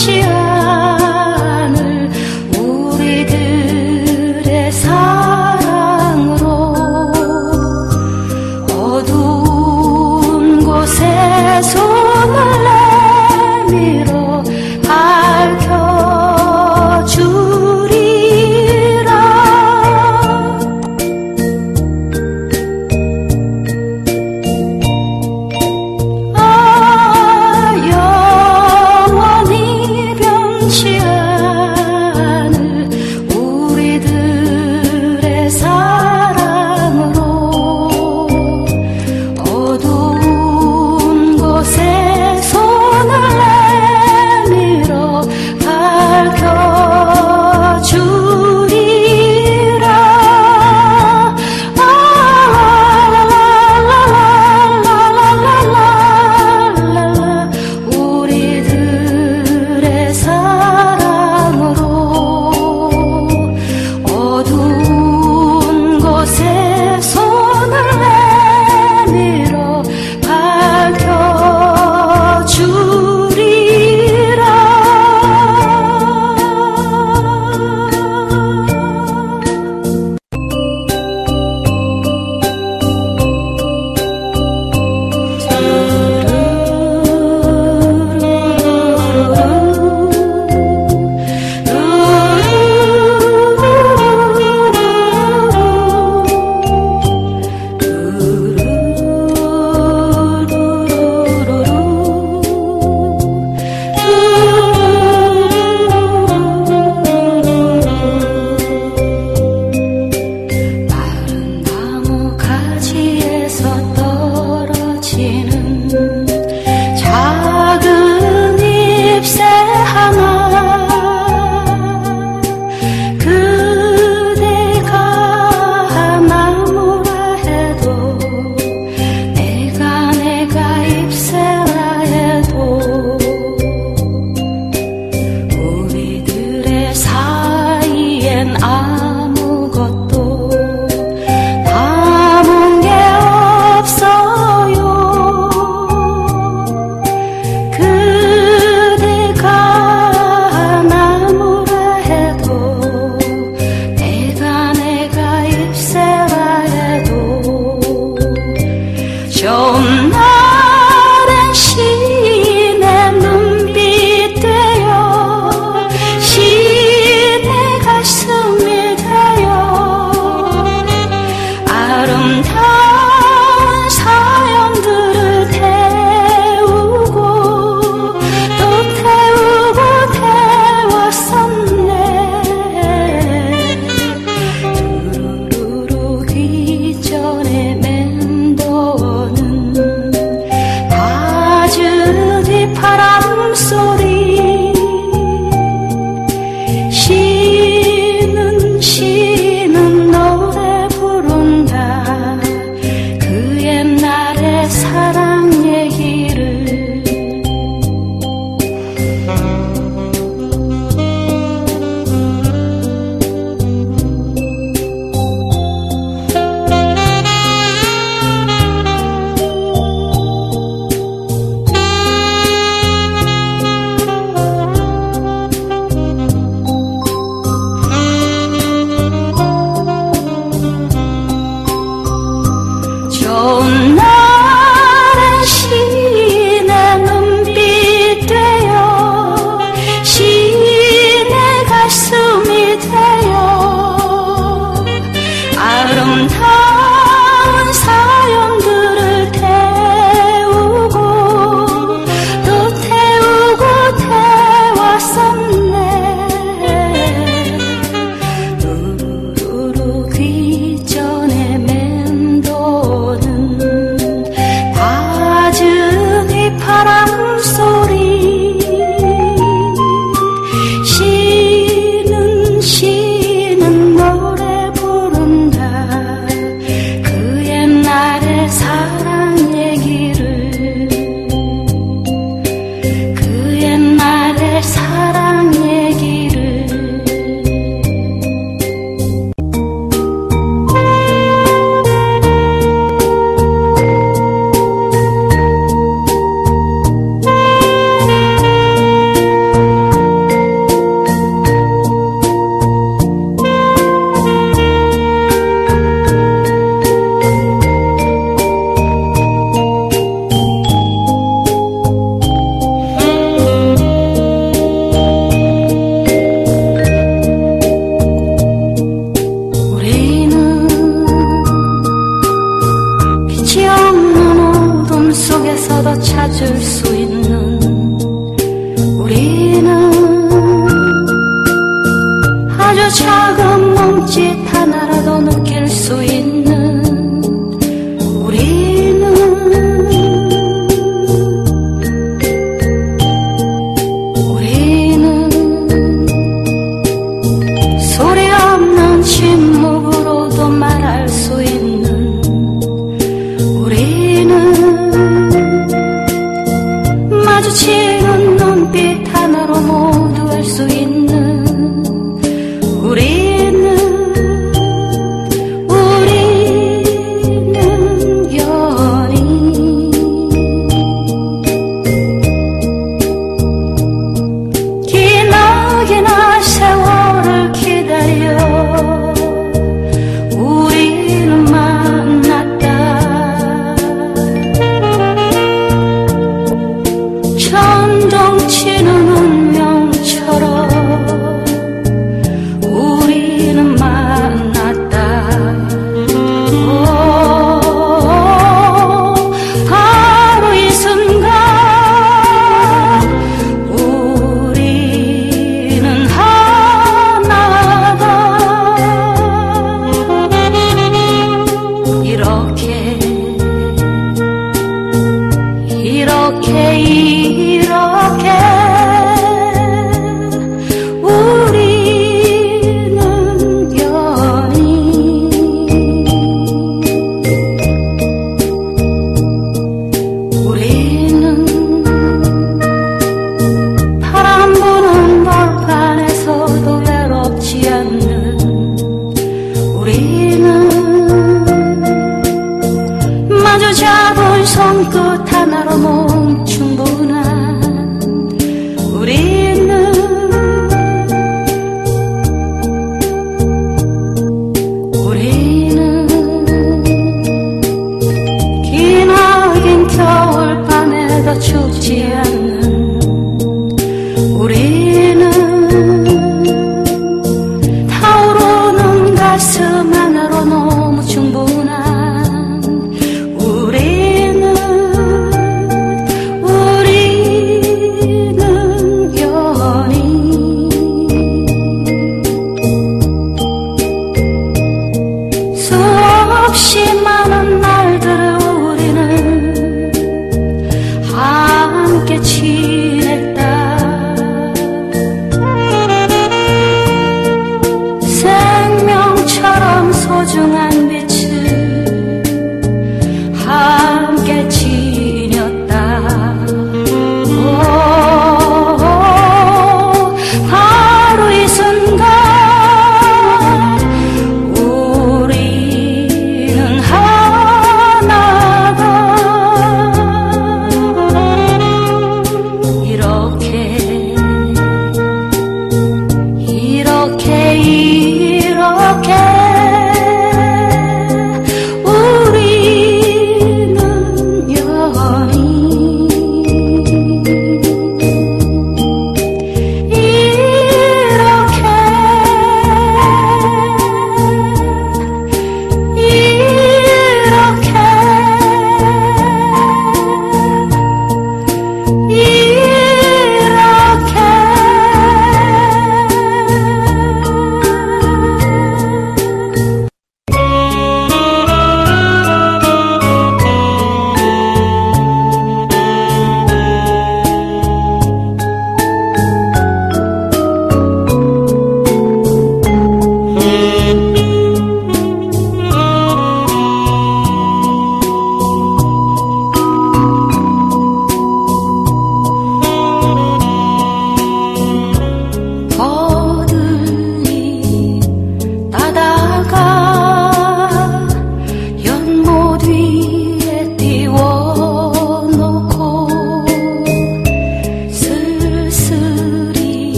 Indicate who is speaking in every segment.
Speaker 1: she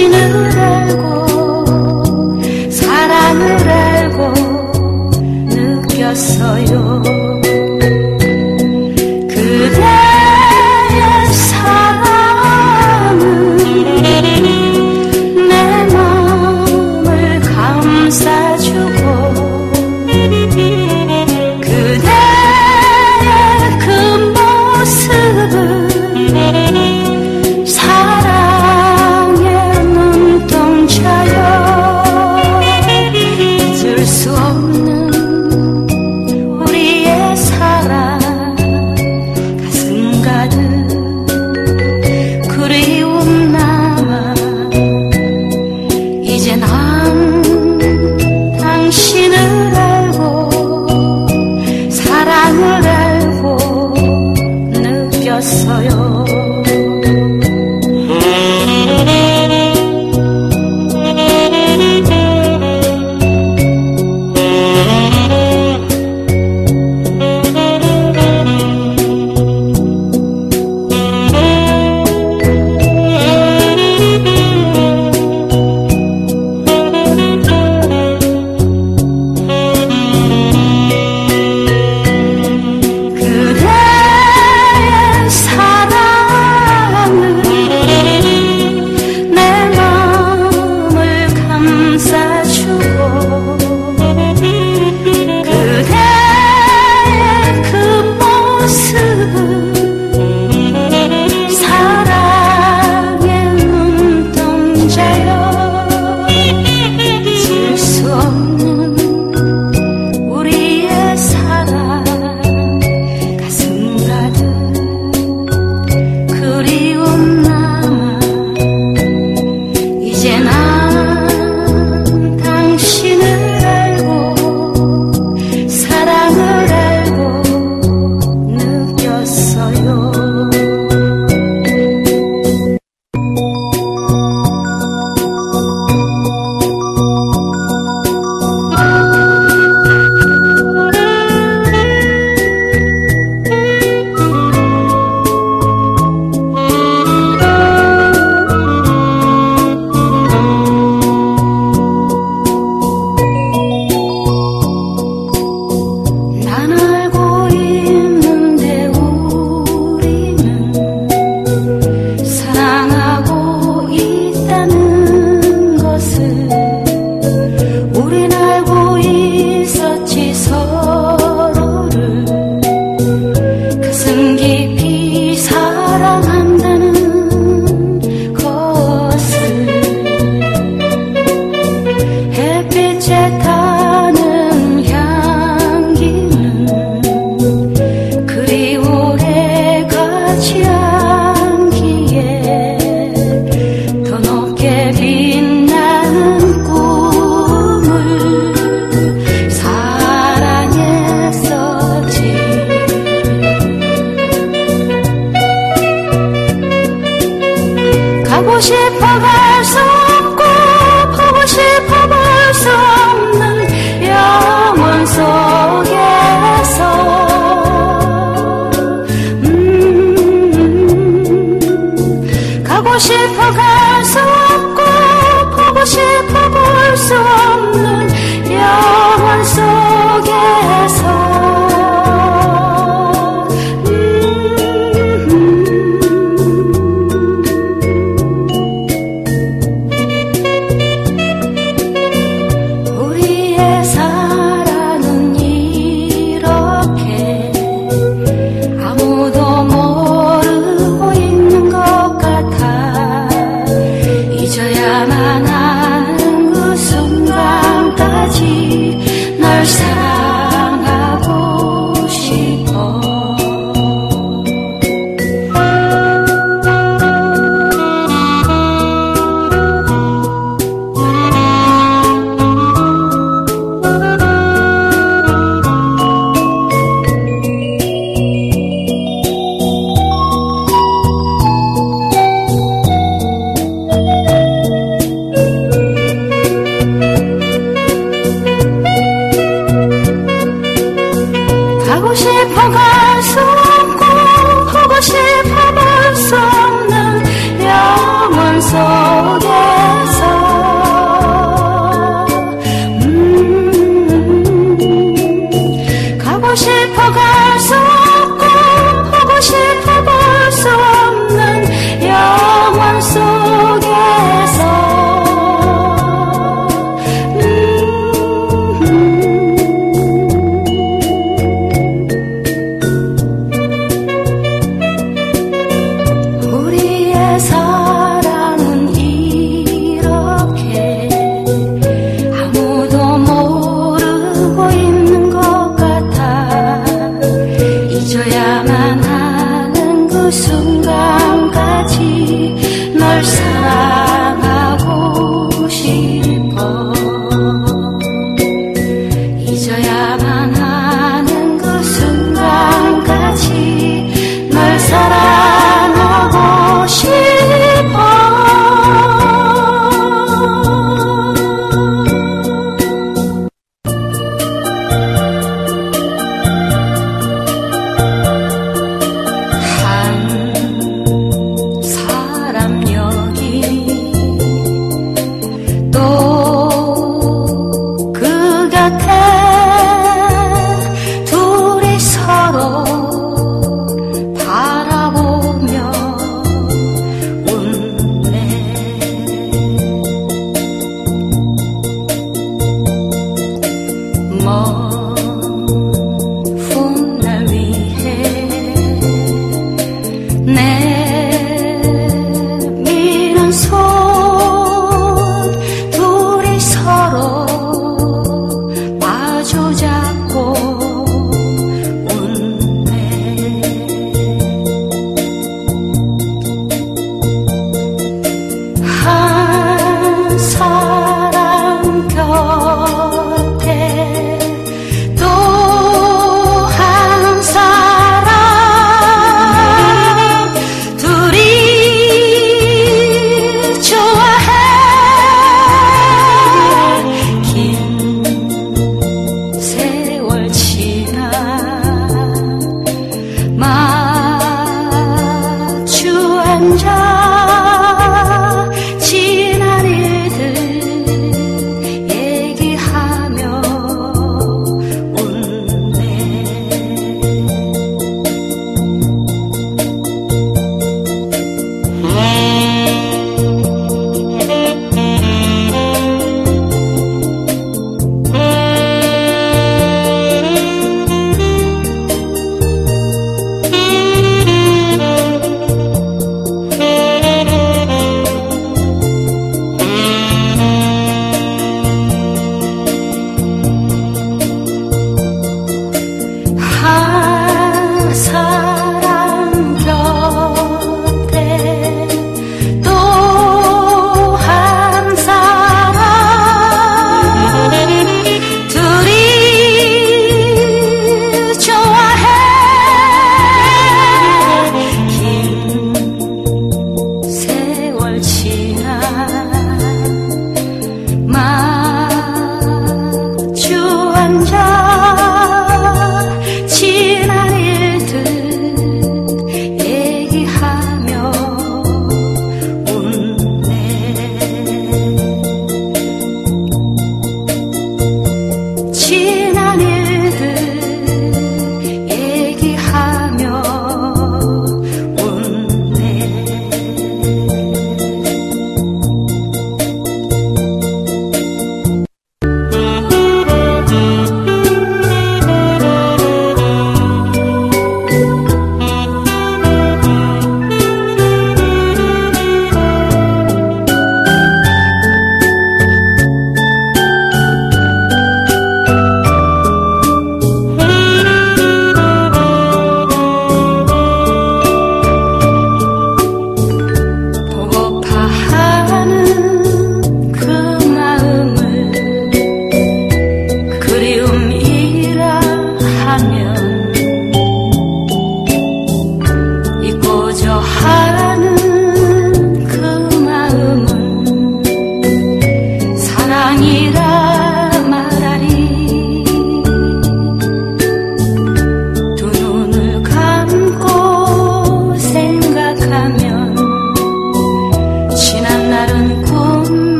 Speaker 1: you knew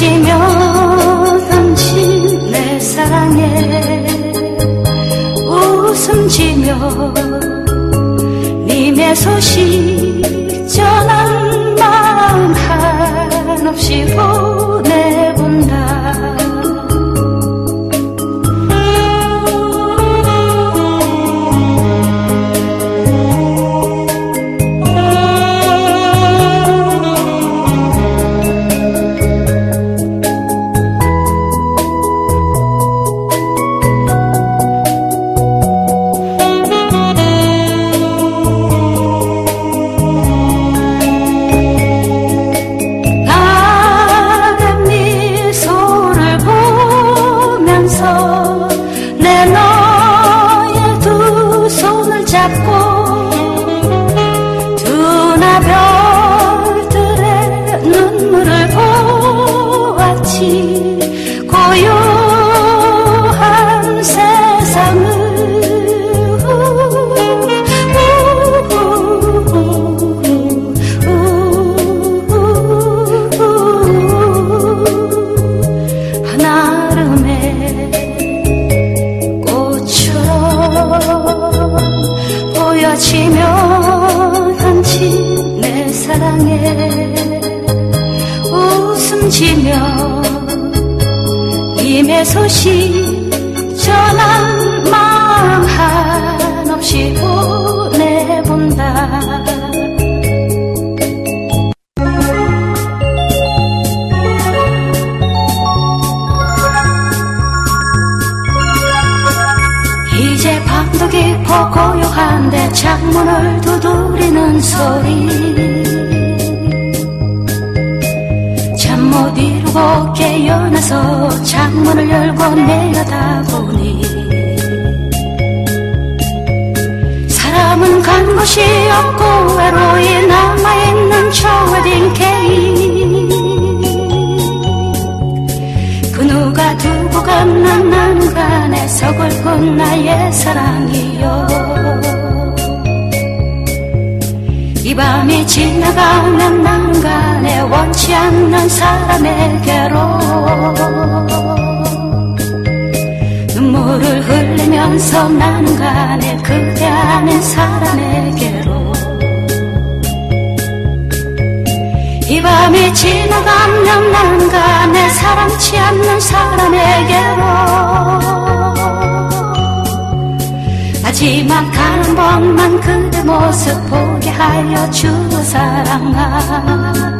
Speaker 1: 지며 던진 내 사랑에 웃음 지며 님의 소식 전한 마음 한없이 보 소식 전한 곳이 없고 외로이 남아있는 저 웨딩 케이크 그 누가 두고 갔나 나는 간에 서글픈 나의 사랑이여 이 밤이 지나가면 나는 간에 원치 않는 사람에게로 눈물을 흘리면서 나는 간에 그대 아닌 사람에게로. 이 밤이 지나가면 난가 내 사랑치 않는 사람에게로. 하지만 가는 번만 그대 모습 보게 하여 주어 사랑아.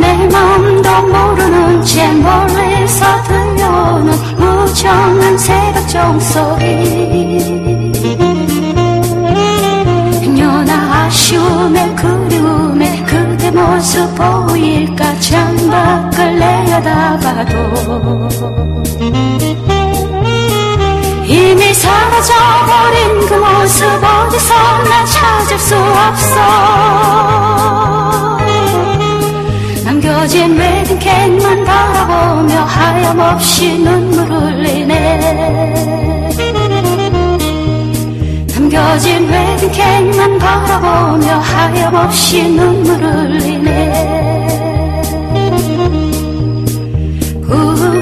Speaker 1: 내 마음도 모르는 채 멀리서 무정한 새벽 종소리. 연하 아쉬움에 그리움에 그대 모습 보일까 창밖을 내려다봐도 이미 사라져버린 그 모습 어디서나 찾을 수 없어 남겨진 웨딩케이크만 바라보며 하염없이 눈물 흘리네. 숨겨진 웨딩케이크만 바라보며 하염없이 눈물을 흘리네. 사